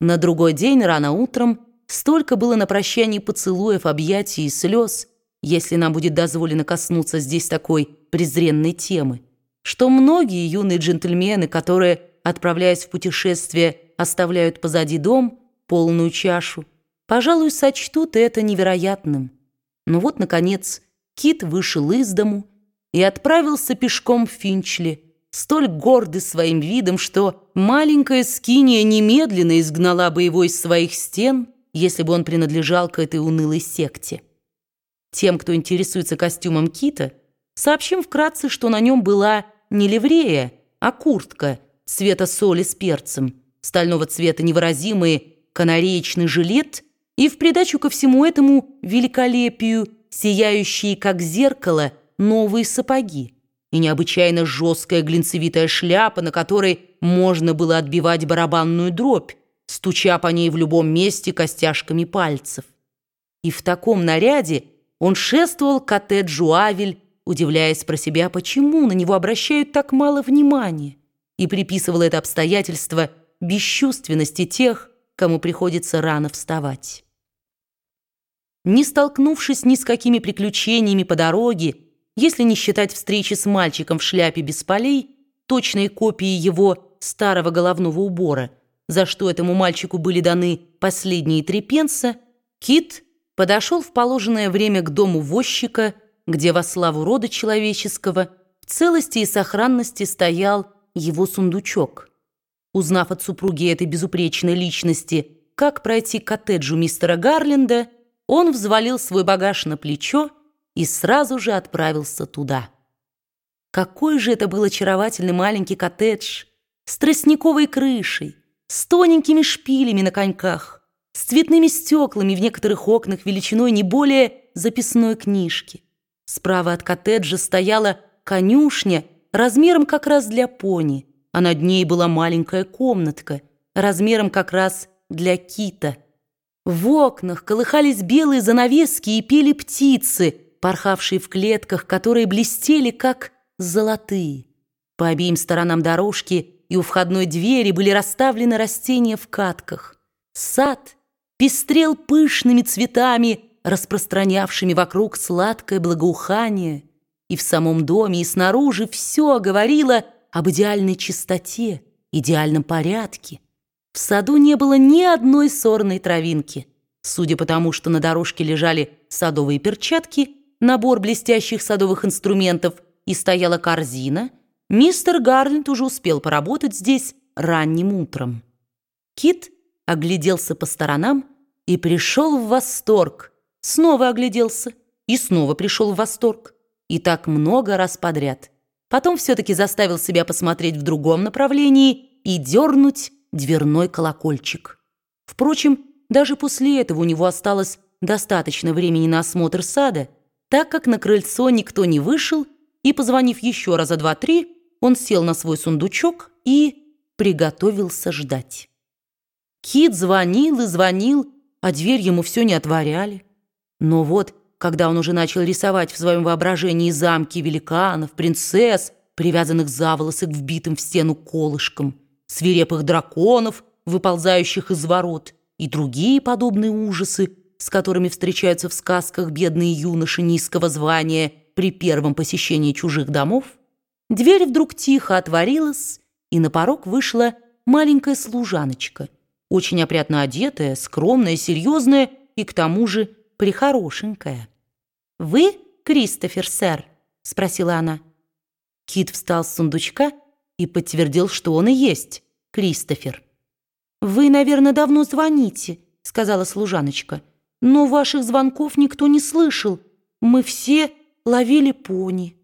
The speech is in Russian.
На другой день, рано утром, столько было на прощании поцелуев, объятий и слез, если нам будет дозволено коснуться здесь такой презренной темы, что многие юные джентльмены, которые, отправляясь в путешествие, оставляют позади дом, полную чашу, пожалуй, сочтут это невероятным. Но вот, наконец, Кит вышел из дому и отправился пешком в Финчли, столь гордый своим видом, что маленькая скиния немедленно изгнала бы его из своих стен, если бы он принадлежал к этой унылой секте. Тем, кто интересуется костюмом Кита, сообщим вкратце, что на нем была не ливрея, а куртка цвета соли с перцем, стального цвета невыразимый канареечный жилет и в придачу ко всему этому великолепию сияющие, как зеркало, новые сапоги и необычайно жесткая глинцевитая шляпа, на которой можно было отбивать барабанную дробь, стуча по ней в любом месте костяшками пальцев. И в таком наряде он шествовал к коттеджу Авель, удивляясь про себя, почему на него обращают так мало внимания, и приписывал это обстоятельство бесчувственности тех, кому приходится рано вставать. Не столкнувшись ни с какими приключениями по дороге, если не считать встречи с мальчиком в шляпе без полей, точной копии его старого головного убора, за что этому мальчику были даны последние три пенса, Кит подошел в положенное время к дому возчика, где во славу рода человеческого в целости и сохранности стоял его сундучок. Узнав от супруги этой безупречной личности, как пройти к коттеджу мистера Гарленда, он взвалил свой багаж на плечо и сразу же отправился туда. Какой же это был очаровательный маленький коттедж с тростниковой крышей, с тоненькими шпилями на коньках, с цветными стеклами в некоторых окнах величиной не более записной книжки. Справа от коттеджа стояла конюшня размером как раз для пони, а над ней была маленькая комнатка размером как раз для кита. В окнах колыхались белые занавески и пели птицы – порхавшие в клетках, которые блестели, как золотые. По обеим сторонам дорожки и у входной двери были расставлены растения в катках. Сад пестрел пышными цветами, распространявшими вокруг сладкое благоухание. И в самом доме, и снаружи все говорило об идеальной чистоте, идеальном порядке. В саду не было ни одной сорной травинки. Судя по тому, что на дорожке лежали садовые перчатки – набор блестящих садовых инструментов и стояла корзина, мистер Гарленд уже успел поработать здесь ранним утром. Кит огляделся по сторонам и пришел в восторг. Снова огляделся и снова пришел в восторг. И так много раз подряд. Потом все-таки заставил себя посмотреть в другом направлении и дернуть дверной колокольчик. Впрочем, даже после этого у него осталось достаточно времени на осмотр сада, так как на крыльцо никто не вышел, и, позвонив еще раза два-три, он сел на свой сундучок и приготовился ждать. Кит звонил и звонил, а дверь ему все не отворяли. Но вот, когда он уже начал рисовать в своем воображении замки великанов, принцесс, привязанных за волосы к вбитым в стену колышкам, свирепых драконов, выползающих из ворот, и другие подобные ужасы, с которыми встречаются в сказках бедные юноши низкого звания при первом посещении чужих домов, дверь вдруг тихо отворилась, и на порог вышла маленькая служаночка, очень опрятно одетая, скромная, серьезная и к тому же прихорошенькая. «Вы Кристофер, сэр?» — спросила она. Кит встал с сундучка и подтвердил, что он и есть Кристофер. «Вы, наверное, давно звоните», — сказала служаночка. Но ваших звонков никто не слышал. Мы все ловили пони».